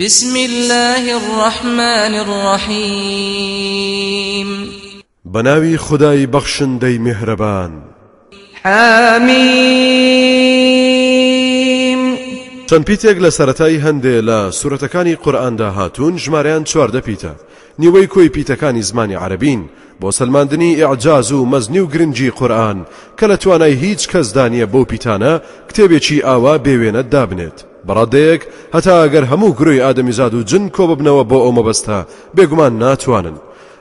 بسم الله الرحمن الرحيم بەناوی خودای بەخشندەی میهرەبان. حميم چەند پیتێک لە سەرەتای هەندێ لە سوورەتەکانی قورئاندا هاتوون ژمارەیان چواردە پیتە. نیوەی کۆی پیتەکانی زمانی عەرەبین بۆ سلماندنی ئیعجاز و مەزنی و گرنگی قورئان کە لە توانای هیچ کەس دانیە بۆ پیتانە کتێبێکی ئاوا بێوێنە دابنێت. بەڕادەیەک هەتا ئەگەر هەموو گرۆی ئادەمیزاد و جن کۆ ببنەوە بۆ ئەو مەبەستە بێگومان ناتوانن.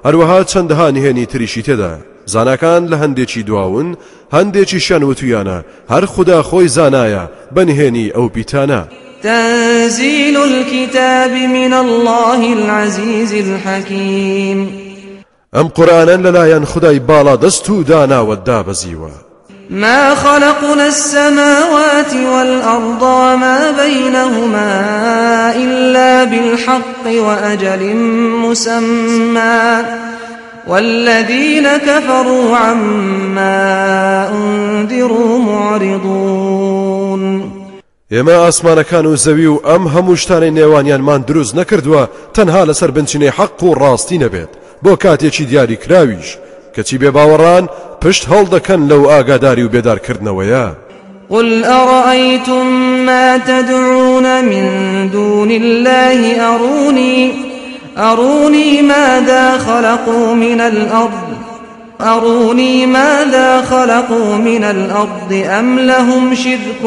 هەروەها چەندەها نهێنی تریشی تێدا. زاناکان لە هەندێکی دواون هەندێکی شانوتویانە هەر خودا خۆی زانایە بەنهێنی ئەو پیتانە تنزيل الكتاب من الله العزيز الحكيم ئەم قورئانە لەلایەن خودای باڵا دەست و داناوەدا بەزیوە ما خلقنا السماوات والأرض وما بينهما إلا بالحق وأجل مسمى. والذين كفروا عما أنذروا معرضون. ئێمە ئاسمانەکان و زەوی و ئەم هەموو شتانەی نێوانیانمان دروست نەکردووە تەنها لەسەر بنچینەی حەق و ڕاستی نەبێت بۆ کاتێکی کەچی بێ باوەڕان؟ پشت هەڵدەکەن لەو ئاگاداری و بێدارکردنەوەیە. قل أرأيتم ما تدعون من دون الله؟ أروني أروني ماذا خلقوا من الأرض؟ أروني ماذا خلقوا من الأرض أم لهم شرك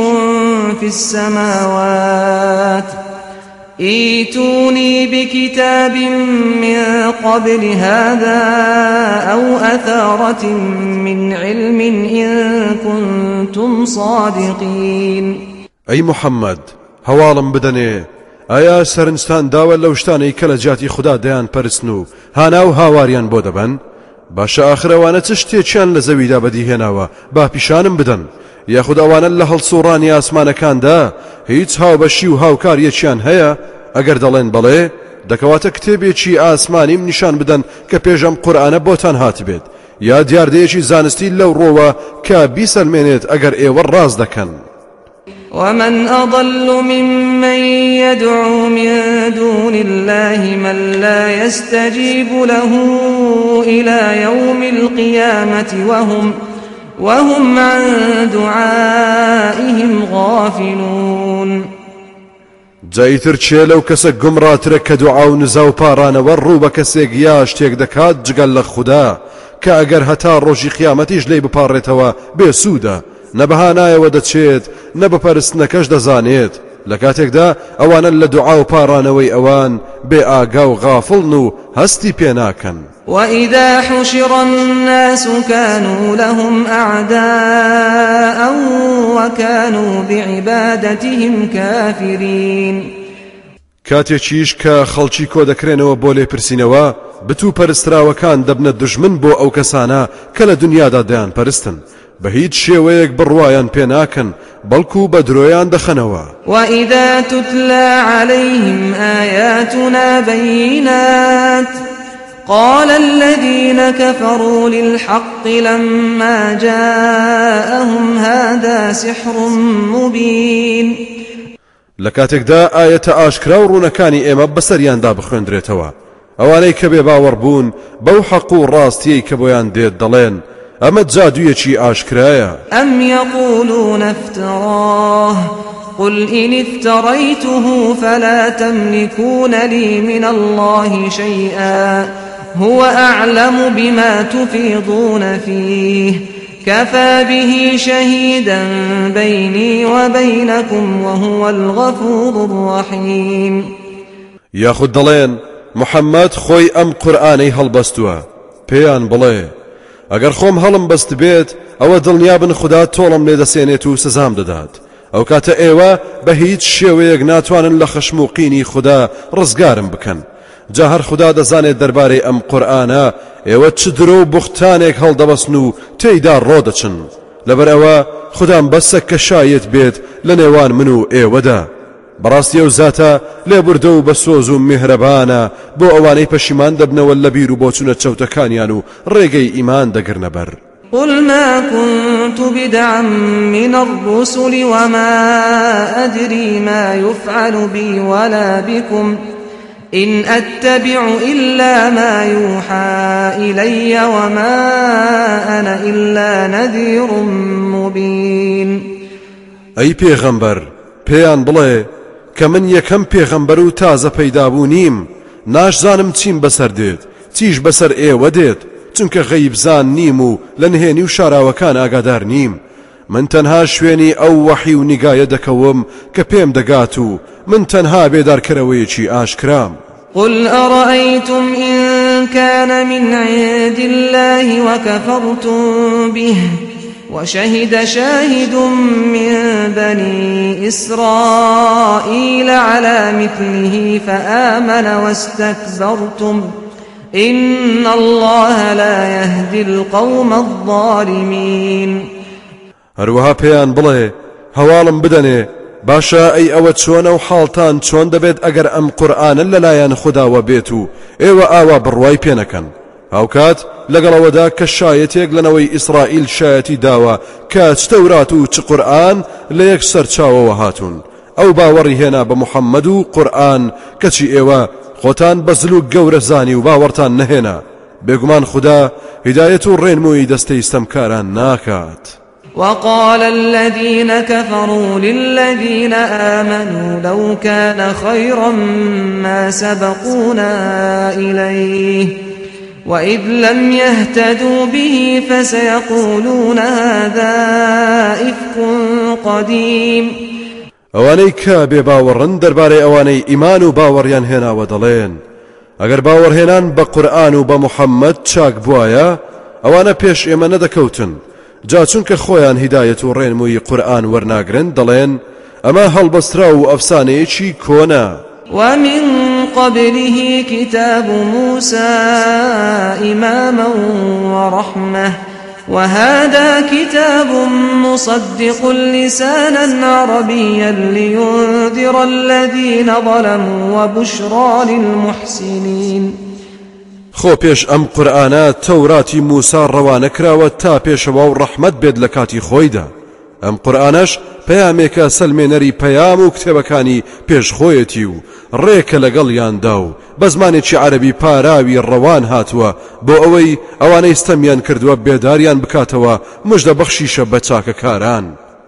في السماوات؟ ايتوني بكتاب من قبل هذا أو أثارة من علم إن كنتم صادقين. ئەی محەممەد هەواڵم بدەنێ ئایا سەرنجستان داوە لەو شتانەی کە لە جاتی خوددا دەیان پەرستن و هانا و هاواریان بۆ دەبەن باشە ئاخرەوانە چ شتێکیان لە زەویدا بەدیهێناوە با پیشانم بدەن یاخود ئەوانە لە هەڵسوڕانی ئاسمانەکاندا هیچ هاوبەشی و هاوکاریەکیان هەیە. ئەگەر دەڵێن بەڵێ دەکەواتە کتێبێکی ئاسمانیم نیشان بدەن کە پێشەم قورآانە بۆتان هاتبێت یا دیاردەیەکی زانستی لەو ڕۆوە کە بیسەلمێنێت ئەگەر ئێوە ڕاز دەکەن. ومن أضل ممن يدعو من دون الله من لا يستجيب له إلى يوم القيامة وهم وهم عن دعائهم غافلون. جایتر چێ لەو کەسە گمڕاترە کە دوعا و نزا و پارانەوە ڕوو بە کەسێک یا شتێک دەکات جگەل لە خوددا کە ئەگەر هەتا ڕۆژی بێسوودە نەبەهانایەوە دەچێت نە بەپەرستنەکەش دەزانێت. لە کاتێکدا ئەوانە لە دوعا و پارانەوەی ئەوان بێ ئاگا و غافڵن و هەستی پێناکەن وإذا حشر الناس كانوا لهم أعداء وكانوا بعبادتهم كافرين کاتێکیش کە خەڵکی کۆ دەکرێنەوە بۆ لێپرسینەوە بتوو پەرستراوەکان دەبنە دژمن بۆ ئەو کەسانە کە لە دنیادا دەیان پەرستن بە هیچ شێوەیەک بڕواان پێناکەن بەڵکو بە درۆیان دەخەنەوە وإذا تتلى عليهم آياتنا بينات قال الذين كفروا للحق لما جاءهم هذا سحر مبين. لە کاتێکدا ئاەتە ئاشکرا و ڕوونەکانی ئێمە بەسەریاندا بخوێندرێتەوە ئەوانەی کە بێ باوەڕ بوون بەو حەق و ڕاستیەی کە بۆیان دێت دەڵێن ئەمە جادوویەکی ئاشکرایە أم يقولون افتراه. قل إن افتريته فلا تملكون لي من الله شيئا. هو أعلم بما تفيضون فيه. كفى به شهيدا بيني وبينكم وهو الغفور الرحيم. یاخود دەڵێن محەممەد خۆی ئەم قورآانەی هەڵبەستووە پێیان بڵێ ئەگەر خۆم هەڵم بەست بێت ئەوە دڵنیابن خوددا تۆڵم لێ دەسێنێت و سزام دەدات. ئەو کاتە ئێوە بە هیچ شێوەیەک ناتوانن لە خەشم و قینی خوددا ڕزگارم بکەن. جا هەر خوددا دەزانێت دەربارەی ئەم قورآانە ئێوە چ درۆ و بوختانێک هەڵدەبەستن و تێیدا ڕۆدەچن لەبەرەوە خوددام بەسە کە شایەت بێت لە نێوان من و ئێوەدا. بەڕاستی ئەو زاتە لێبوردە و بە سۆز و میهرەبانە بۆ ئەوانەی پەشیمان دەبنەوە لە بیر و بۆچونە چەوتەکانیان و ڕێگەی ئیمان دەگرنە بەر قل ما كنت بدعا من الرسل وما أدري ما يفعل بي ولا بكم. إن أتبع إلا ما يوحى إلي وما أنا إلا نذير مبين. أي پیغمبر پێیان بڵێ کە من یەکەم پێغەمبەر و تازە پەیدابوو نیم. ناشزانم چیم بەسەر دێت. چیش بەسەر ئێوە دێت؟ چونکە غەیبزان نیم و لە نهێنی و شاراوەکان ئاگادار نیم. من تەنها شوێنی ئەو وەحی و نیگایە دەکەوم کە پێم دەگات و من تەنها بێدارکەرەوەیەکی ئاشکرام. قل أرأيتم إن كان من عند الله وكفرتم به؟ وشهد شاهد من بني إسرائيل على مثله فآمن واستكبرتم. إن الله لا يهدي القوم الظالمين. هەروەها پێیان بڵێ هەواڵم بدەنێ باشە ئەی ئەوە چۆنە و حاڵتان چۆن دەبێت ئەگەر ئەم قورآانە لەلایەن خودداوە بێت و ئێوە ئاوا بڕوای پێنەکەن. هاوکات لەگەڵەوەدا کە شایەتێک لەنەوەی ئیسرائیل شایەتی داوە کە چتەورات و چ قورآن لە یەک سەرچاوەوە هاتوون. ئەو باوەڕی هێنا بە محەممەد و قورآن کەچی ئێوە خۆتان بە زلوک گەورە زانی و باوەڕتان نەهێنا. بێگومان خوددا هیدایەت و ڕێنمووی دەستەی ستەمکاران ناکات. وقال الذين كفروا للذين آمنوا لو كان خيرا ما سبقونا إليه. وإذ لم يهتدوا به فسيقولون هذا إفك قديم. ئەوانەی کە بێ باوەڕن دەربارەی ئەوانەی ئیمان و باوەڕیان هێناوە دەڵێن. ئەگەر باوەڕهێنان بە قورآن و بە محەممەد چاک بواە ئەوانە پێش ئێمە نەدەکەوتن. جا چونکە خۆیان هیدایەت و ڕێنمووی قورآن وەرناگرن دەڵێن ئەمە هەڵبەسترا و ئەفسانەیەکی کۆنا. ومن قبله كتاب موسى إماما ورحمة. وهذا كتاب مصدق لسانا عربيا لينذر الذين ظلموا وبشرى للمحسنين. خۆ پێش ئەم قورآانە تەوراتی موسا کراوە تا پێشەوە و ڕەحمت بێت لە کاتی خۆیدا. ئەم قورآانەش پەیامێکە سلمێنەری پەیام و کتێبەکانی پێشخۆیەتی و ڕێکە لەگەڵ یاندا و بە زمانێکی عربی پاراوی ڕەوان هاتووە بۆ ئەوەی ئەوانەی ستەمیان کردووە بێداریان بکاتەوە مژدە بەخشیشە بە چاکەکاران.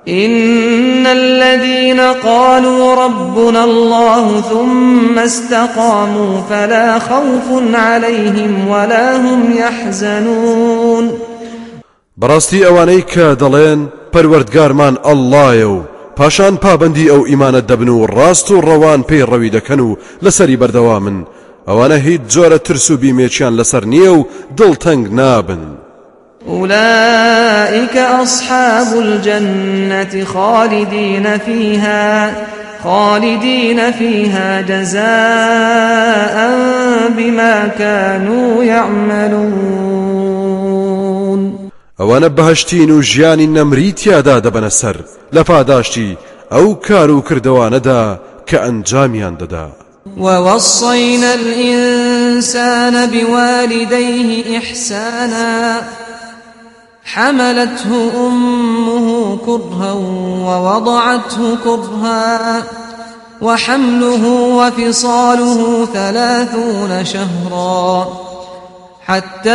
إن الذين قالوا ربنا الله ثم استقاموا فلا خوف عليهم ولا هم يحزنون بەڕاستی ئەوانەی کە دەڵێن پەروەردگارمان ئەللایە و پاشان پابندی ئەو ئیمانەت دەبن و ڕاست و ڕەوان پێی ڕەوی دەکەن و لەسەری بەردەوا من ئەوانە هیچ جۆرە ترس و بیمێکیان لەسەر نییە و دڵتەنگ نابن. أولئك أصحاب الجنة خالدين فيها خالدين فيها جزاء بما كانوا يعملون ئەوانە بەهشتین و ژیانی نەمری تیادا دەبەنە سەر لە پاداشتی ئەو کار و کردوانەدا کە ئەنجامیان دەدا ووصينا الإنسان بوالديه إحسانا. حملته أمه كرها ووضعته كرها. وحمله وفصاله ثلاثون شهرا. حتى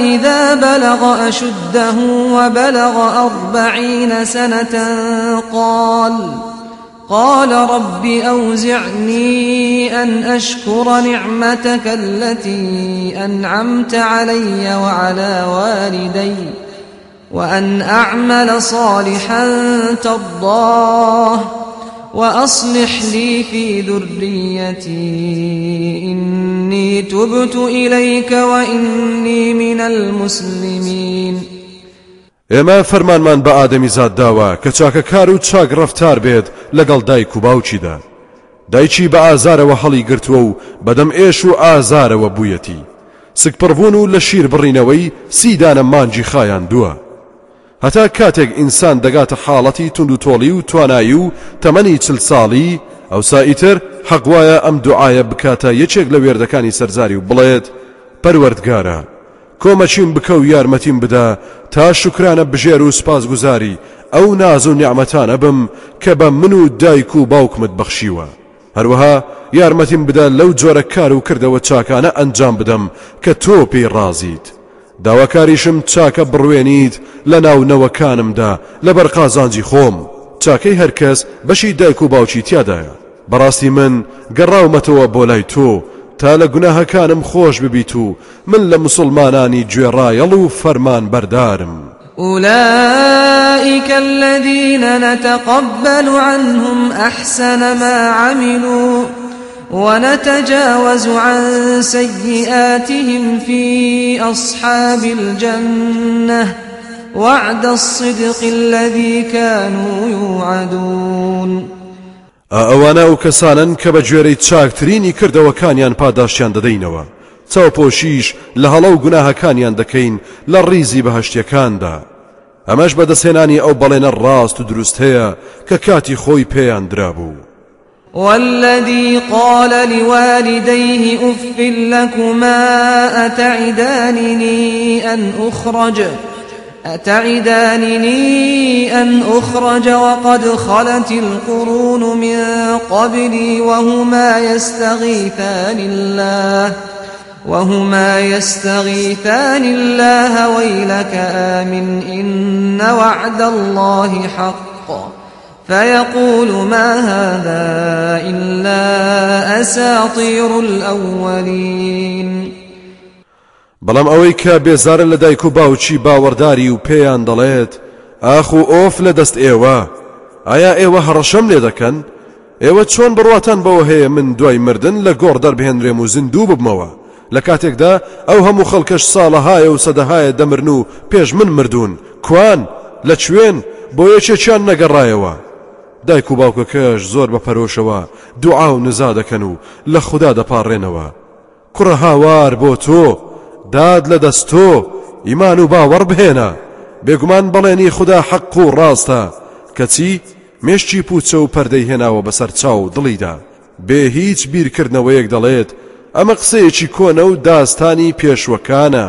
إذا بلغ أشده وبلغ أربعين سنة قال قال رب أوزعني أن أشكر نعمتك التي أنعمت علي وعلى والدي وأن أعمل صالحا ترضاه. وأصلح لي في ذريتي إني تبت إليك وإني من المسلمين. ئێمە فەرمانمان بە ئادەمی زاد داوە کە چاکەکار و چاک ڕفتار بێت لەگەڵ دایک و باوچیدا. دایکی بە ئازارەوە هەڵی گرتووە و بەدەم ئێش و ئازارەوە بوویەتی. سکپڕبوون و لە شیر بڕینەوەی سیدانە مانجی خایان دووە. هەتا کاتێک ئینسان دەگاتە حاڵەتی تونند و تۆڵی و توانایی و تەمەنی چل ساڵی ئەو سائیتر حەقوایە ئەم دوعاە بکاتە یەکێک لە وێردەکانی سەرزاری و بڵێت. پەروەردگارە کۆمەچیم بکە و یارمەتیم بدا تا شکرانە بژێر و سپاس گوزاری ئەو ناز و نیعممەتانە بم کە بە من و دایک و باوکمت بەخشیوە. هەروەها یارمەتیم بدا لەو جۆرە کار و کردەوە چاکانە ئەنجام بدەم کە تۆ پێی ڕازیت. داواکاریشم چاکە بڕوێنیت لە ناونەوەکانمدا لەبەر قازانجی خۆم. چاکەی هەرکەس بەشی دایک و باوکی تیادایە بەڕاستی من گەڕاومەتەوە بۆ لای تۆ تا لە گوناهەکانم خۆش ببیت من لە مسلمانانی گوێڕایەڵ و فەرمان أولئك الذين نتقبل عنهم أحسن ما عملوا. ونتجاوز عن سيئاتهم في أصحاب الجنة وعد الصدق الذي كانوا يوعدون. ئەوانە ئەو کەسانن کە بە گوێرەی چاکترینی کردەوەکانیان پاداشیان دەدەینەوە چاوپۆشیش لە هەڵە و گوناهەکانیان دەکەین لە ڕیزی بەهشتەکاندا ئەمەش بەدیهێنانی ئەو بەڵێنە ڕاست و دروست هەیە کە کاتی خۆی پێیان درابوو والذي قال لوالديه أف لكما أتعدانني أن أخرج أتعدانني أن أخرج وقد خلت القرون من قبلي وهما يستغيثان الله وهما يستغيثان الله ويلك آمن إن وعد الله حق فيقول ما هذا إلا أساطير الأولين بەڵام ئەوەی کە بێزارن لە دایک و باوچی باوەڕداری و پێیان دەڵێت ئاخ و ئۆف لە دەست ئێوە. ئایا ئێوە هەڕەشەم لێ دەکەن؟ ئێوە چۆن بڕواتان بەوە هەیە من دوای مردن لە گۆڕ دەربهێنرێم و زیندوو ببمەوە. لە کاتێکدا ئەو هەموو خەڵکەش ساڵەهایە و سەدەهایە دەمرن و پێش من مردوون. کوان لە کوێن؟ بۆ یەکێکیان نەگەڕایەوە؟ دایک و باوکەکەش زۆر بە پەرۆشەوە دوعا و نزا دەکەن و لە خوددا دەپارڕێنەوە. کوڕە هاوار بۆ تۆ داد لە دەستۆ ئیمان و باوەڕ بهێنە بێگومان بەڵێنی خوددا حەق و ڕاستە کەچی مێشتی پوچە و پەردەی هێناوە بەسەر چاو دڵیدا. بێ هیچ بیرکردنەوەیەک دەڵێت ئەمە قسەیەکی کۆنە و داستانی پێشوەکانە.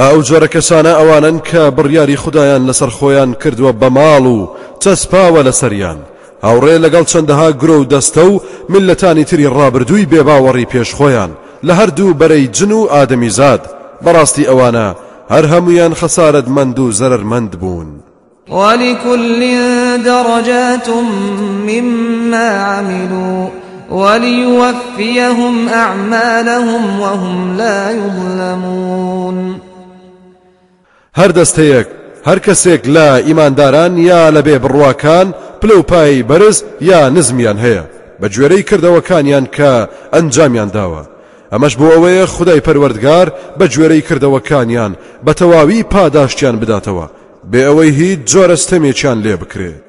ئەو جۆرە کەسانە ئەوانن کە بڕیاری خدایان لەسەر خۆیان کردووە بە ماڵ و چەسپاوە لەسەریان هاوڕێ لەگەڵ چەندەها گرۆ و دەستە و ملەتانی تری ڕابردووی بێباوەڕی پێش خۆیان لە هەردوو بەرەی جن و ئادەمی زاد بەڕاستی ئەوانە هەر هەمویان خەسارت مند و زەرمەند بوون ولكل درجات مما عملوا وليوفيهم أعمالهم وهم لا يظلمون. هەر دەستەیەک هەر کەسێک لە ئیمانداران یا لە بێ بڕواکان پلەپایی بەرز یا نزمیان هەیە. بە گوێرەی کردەوەکانیان کە ئەنجامیان داوە. ئەمەش بۆ ئەوەیە خدای پەروەردگار بە گوێرەی کردەوەکانیان بە تەواوی پاداشتیان بداتەوە. بێ ئەوەی هیچ جۆرەستەمێکیان لێ بکرێت.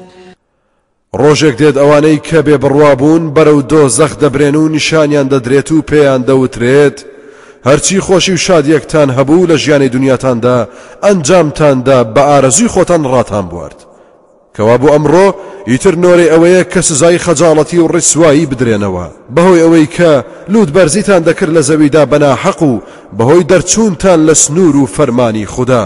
ڕۆژێک دێت ئەوانەی کە بێ بڕوابوون بەرەو دۆ زەخ دەبرێن و نیشانیان دەدرێت و پێیان دەوترێت. هەرچی خۆشی و شادیەکتان هەبوو لە ژیانی دنیاتاندا ئەنجامتاندا بە ئارەزوی خۆتان ڕاتان بوارد. کەوا بۆ ئەمڕۆ ئیتر نۆرێ ئەوەیە کە سزای خەجاڵەتی و ڕیسوایی بدرێنەوە. بەهۆی ئەوەی کە لوت بەرزیتان دەکرد لە زەویدا بەنا حەق و بەهۆی دەرچوونتان لە سنوور و فەرمانی خوددا.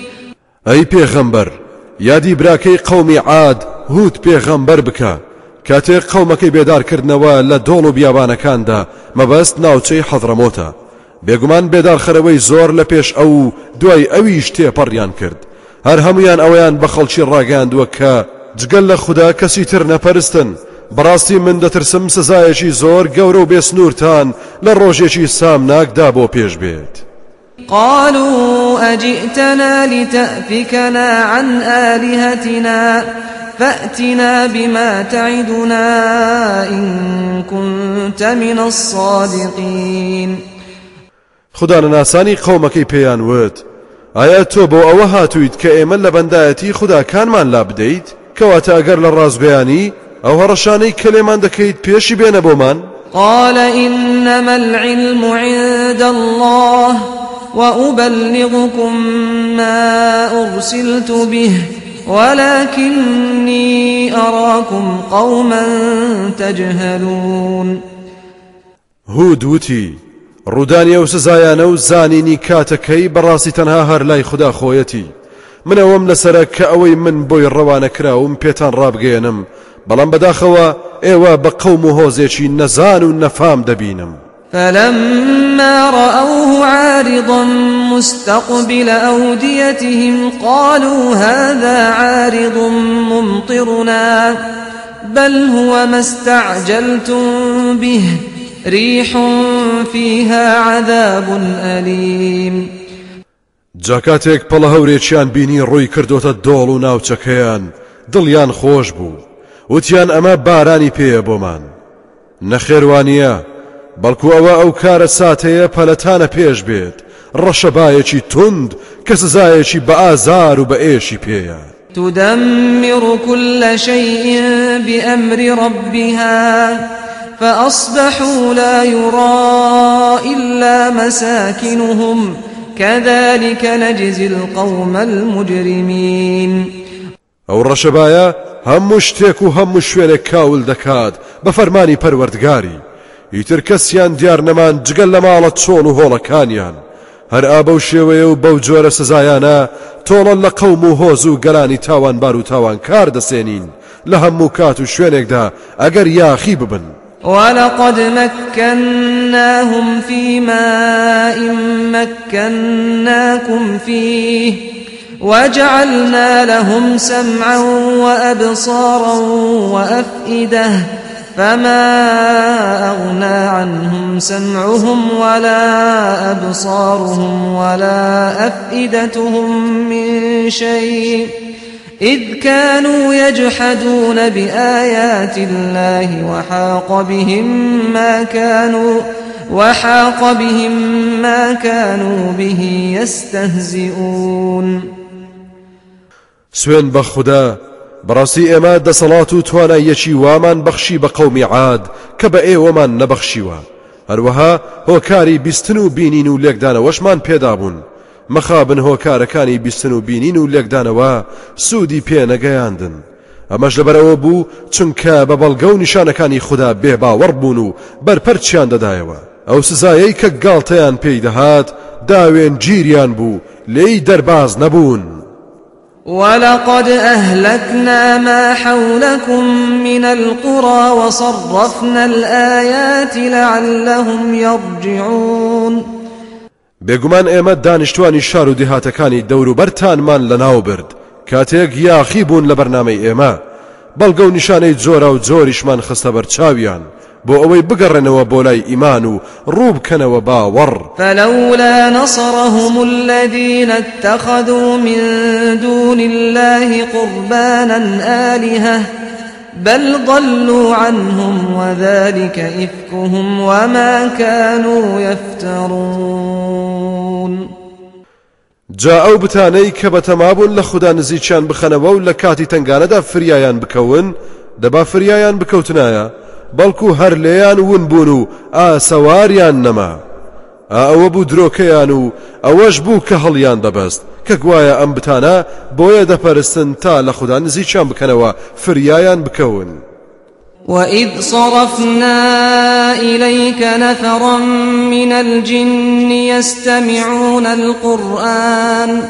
أي پیغمبر یادی براکەی قومی عاد هوت پێغەمبەر بکە. کاتێک قەومەکەی بێدارکردنەوە لە دۆڵ و بیابانەکاندا مەبەست ناوچەی حەضرەمۆتە. بێگومان بێدارخەرەوەی زۆر لە پێش ئەو دوای ئەویش تێپەڕیان کرد. هەر هەمویان ئەویان بە خەڵکی ڕاگەاندووە کە جگەل لە خوددا کەسی تر نەپەرستن. بەڕاستی من دەترسم سزایەکی زۆر گەورە و بێسنوورتان لە ڕۆژێکی سامناکدا بۆ پێش بێت. قالوا أجئتنا لتأفكنا عن آلهتنا فأتنا بما تعدنا إن كنت من الصادقين. خدا ناسانی قومەکەی پێیان وت ئایا تۆ بۆ ئەوە هاتوویت کە ئێمە لە بەندایەتی خودداکانمان لا بدەیت کەواتە ئەگەر لە ڕازگویانی ئەو هەڕەشانەی کە لێمان دەکەیت پێشی بێنە بۆمان قال إنما العلم عند الله. وأبلغكم ما أرسلت به ولكني أراكم قوما تجهلون. هود وتی ڕوودانی ئەو سزایانە و زانینی کاتەکەی بەڕاستی تەنها هەر لای خوددا خۆیەتی منەوەم لەسرە کە ئەوەی من بۆی ڕەوانە کراوم پێتان ڕابگەێنم بەڵام بەداخەوە ئێوە بە قەوم و هۆزێکی دەبینم. فلما رأوه عارضا مستقبل أوديتهم قالوا هذا عارض ممطرنا بل هو ما استعجلتم به ريح فيها عذاب أليم. جاکاتێک پەڵە هەورێکیان بینی ڕووی کردوتە دۆڵ و ناوچەکەیان دڵیان خۆش بوو وتیان ئەمە بارانی پێیە بۆمان. نەخێوانە بەڵکو ئەوە ئەو کارە ساتەیە پەلەتانە پێش بێت. ڕەشەبایەکی تند کە سزایەکی بە ئازار و بە ئێشی پێیە. تدمر كل شيء بأمر ربها فأصبحوا لا يرى إلا مساكنهم. كذلك نجزي القوم المجرمين. ئەو ڕەشەبایە هەموو شتێک و هەموو شوێنێک کاول دەکات بە فەرمانی پەروەردگاری. ئیتر کەسیان دیار نەمان جگەل لە ماڵە چۆن و هۆڵەکانیان هەر ئابە و شێوەیە و بەو جۆرە سزایانە تۆڵە لە قەوم و هۆز و گەلانی تاوانبار و تاوان کار دەسێنین لە هەموو کات و شوێنێکدا ئەگەر یاخی ببن ولقد مكناهم في ماء مكناكم فيه وجعلنا لهم سمعا وأبصارا وأفئدة. فما أغنى عنهم سمعهم ولا أبصارهم ولا أفئدتهم من شيء إذ كانوا يجحدون بآيات الله وحاق بهم ما كانوا وحاق بهم ما كانوا به يستهزئون. سوين بخدا بەڕاستی ئێمە دەسەڵات و توانایەکی وامان بەخشی بە قەومی عاد کە بە ئێوەمان نەبەخشیوە. هەروەها هۆکاری بیستن و بینین و لێکدانەوەشمان پێدابوون. مەخابن هۆکارەکانی بیستن و بینین و لێکدانەوە سوودی پێ نەگەیاندن ئەمەش لەبەرەوە بوو چونکە بە بەڵگە و نیشانەکانی خوددا بێباوەڕ بوون و بەرپەرچیان دەدایەوە. ئەو سزایەی کە گاڵتەیان پێی دەهات داوێن گیریان بوو لێی دەرباز نەبوون. ولقد أهلكنا ما حولكم من القرى وصرفنا الآيات لعلهم يرجعون. بێگومان ئێمە دانیشتوانی شار و دیهاتەکانی دەوروبەرتانمان لەناو برد. کاتێک یاخی بوون لە بەرنمەی ئێمە. بەڵگە و نیشانەی جۆرە و جۆریشمان خستە بەرچاویان بۆ ئەوەی بگەڕێنەوە بۆ لای ئیمان و ڕووبکەنەوە باوەڕ. فلولا نصرهم الذين اتخذوا من دون الله قربانا آلهة بل ضلوا عنهم وذلك إفكهم وما كانوا يفترون. جا ئەو بتانەی کە بەتەمابوون لە خوددا نزییان بخەنەوە و لە کاتی تنگانەدا فریایان بکەون دەبا فریایان بکەوتنایە. بەڵکو هەر لێیان ون بوون و ئاسەواریان نەما ئەوە بوو درۆکەیان و ئەوەش بوو کە هەڵیان دەبەست کە گوایە ئەم بتانە بۆیە دەپەرستن تا لە خوددا نزییان بکەنەوە فریایان بکەون. وإذ صرفنا إليك نفرا من الجن يستمعون القرآن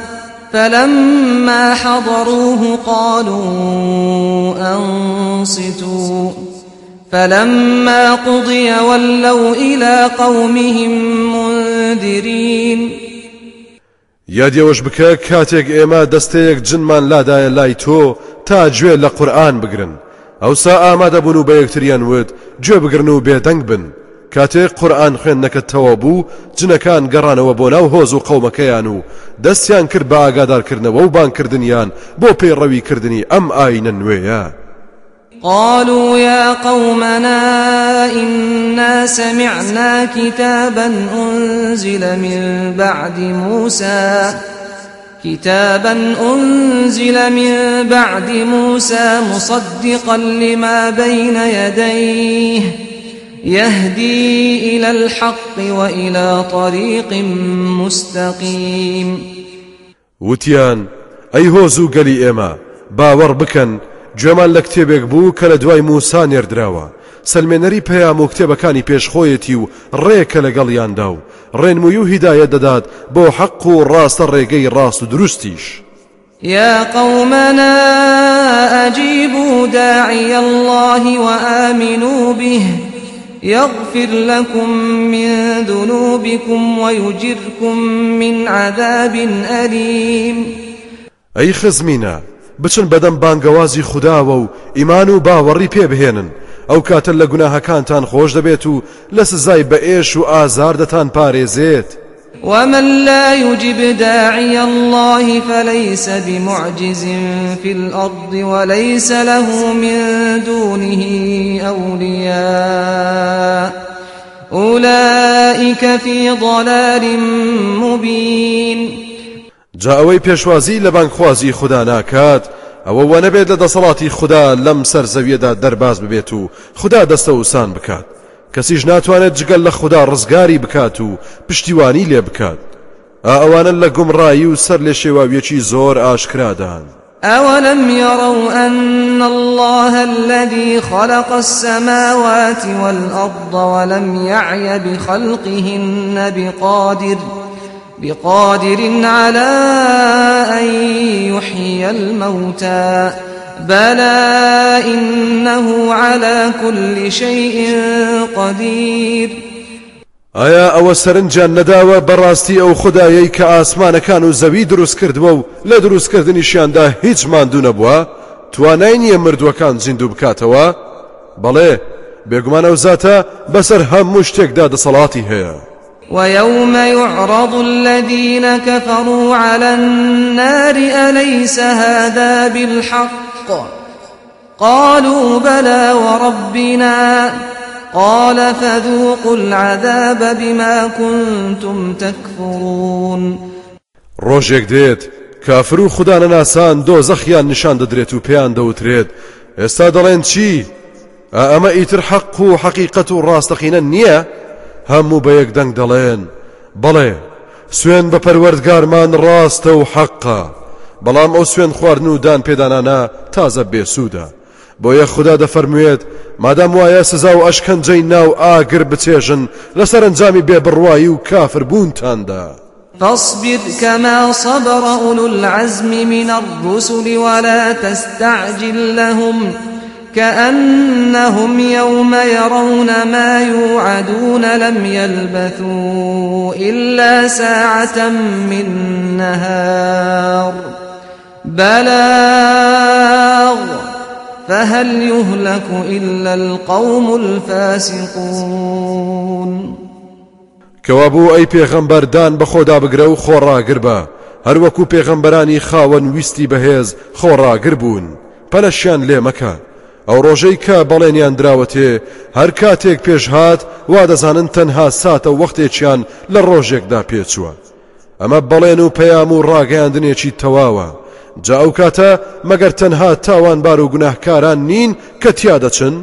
فلما حضروه قالوا أنصتوا فلما قضي ولوا إلى قومهم منذرين یادیەوەش بکە کاتێک ئێمە دەستەیەک جنمان لادایە لای تۆ تا گوێ لە قورآن بگرن. ئەوسا ئامادەبوون و بە یەکتریان وت گوێ بگرن و بێدەنگ بن. کاتێک قورآن خوێندنەکەتەوە بوو جنەکان گەڕانەوە بۆ ناو هۆز و قەومەکەیان و دەستیان کرد بە ئاگادارکردنەوە و بانکردنیان بۆ پێڕەویکردنی ئەم ئاینە نوێیە. قالوا يا قومنا إنا سمعنا كتابا أنزل من بعد موسى. كتابا أنزل من بعد موسى مصدقا لما بين يديه. يهدي إلى الحق وإلى طريق مستقيم. وتیان ئەی هۆز و گەلی ئێمە باوەڕ بکەن گوێمان لە کتێبێک بوو کە لە دوای موسا نێردراوە. سەلمێنەری پەیام و کتێبەکانی پێشخۆیەتی و ڕێکە لەگەڵیاندا و ڕێنموویی و هیدایەت دەدات بۆ حەق و ڕاستە ڕێگەی ڕاست و دروستیش. يا قومنا أجيبوا داعي الله وآمنوا به. يغفر لكم من ذنوبكم ويجركم من عذاب أليم. أي خزمينا بچن بەدەم بانگەوازی خودداوە و ئیمان و باوەڕی پێبهێنن ئەو کاتە لە گوناهەکانتان خۆش دەبێت و لە سزای بە ئێش و ئازار دەتان پارێزێت. ومن لا يجب داعي الله فليس بمعجز في الأرض وليس له من دونه أولياء أولئك في ضلال مبين جا ئەوەی پێشوازی لە بانگخوازی خوددا ناکات ئەوە وە نەبێت لە دەسەڵاتی خوددا لەم سەر زەویەدا دەرباز ببێت و خوددا دەستە وسان بکات. کەسیش ناتوانێت جگەل لە خوددا ڕزگاری بکات و پشتیوانی لێ بکات. ئەوانە لە گومڕایی و سەر لێ شێواویەکی زۆر ئاشکرادان. أولم يروا أن الله الذي خلق السماوات والأرض ولم يعي بخلقهن بقادر بقادر على أن يحيي الموتى. بلى إنه على كل شيء قدير. ئایا ئەوە سەرنجیان نەداوە؟ بەڕاستی ئەو خودایەی کە ئاسمانەکان و زەوی دروست کردووە و لە دروستکردنیشیاندا هیچ ماندوو نەبووە؟ توانای نییە مردووەکان زیندوو بکاتەوە؟ بەڵێ بێگومانە و زاتە بەسەر هەموو شتێکدا دەسەڵاتی هەیە. ويوم يعرض الذين كفروا على النار أليس هذا بالحق قالوا بلى وربنا قال فذوقوا العذاب بما كنتم تكفرون دێت کافر و خوددانە ناسان دۆ زەخیان نیشان دەدرێت و پێیان دەوترێت ئێستا دەڵێن چی؟ ئەمە ئیتر حەق و حەقیقەت؟ هەموو بە یەک دەنگ دەڵێن. بەڵێ سوێن بە پەروەردگارمان ڕاستە و حەقا. بەڵام ئەو سوێن خواردن و دان پێدانانە تازە بێسوودە. بۆیە خوددا دەفەرموێت مادام وایە سزا و ئەشکەنجەی ناو ئاگر بچێژن لەسەر ئەنجامی بێبڕوایی و کافر بوونتاندا. فاصبر كما صبر أولو العزم من الرسل ولا تستعجل لهم. كأنهم يوم يرون ما يوعدون لم يلبثوا إلا ساعة من نهار. بلاغ. فهل يهلك إلا القوم الفاسقون؟ کەوابوو ئەی پێغەمبەردان بە خۆدا بگرە و خۆڕاگر بە. هەروەکو پێغەمبەرانی خاوەن ویستی بەهێز خۆڕاگر بوون. پەلەشیان لێ مەکە. ئەو ڕۆژەی کە بەڵێنیان دراوەتێ هەر کاتێک پێش هات وا دەزانن تەنها ساتە وەختێکیان لە ڕۆژێکدا پێچووە ئەمە بەڵێن و پەیام و ڕاگەیاندنێکی تەواوە جا ئەو کاتە مەگەر تەنها تاوانبار و گوناهکاران نین کە تیا دەچن؟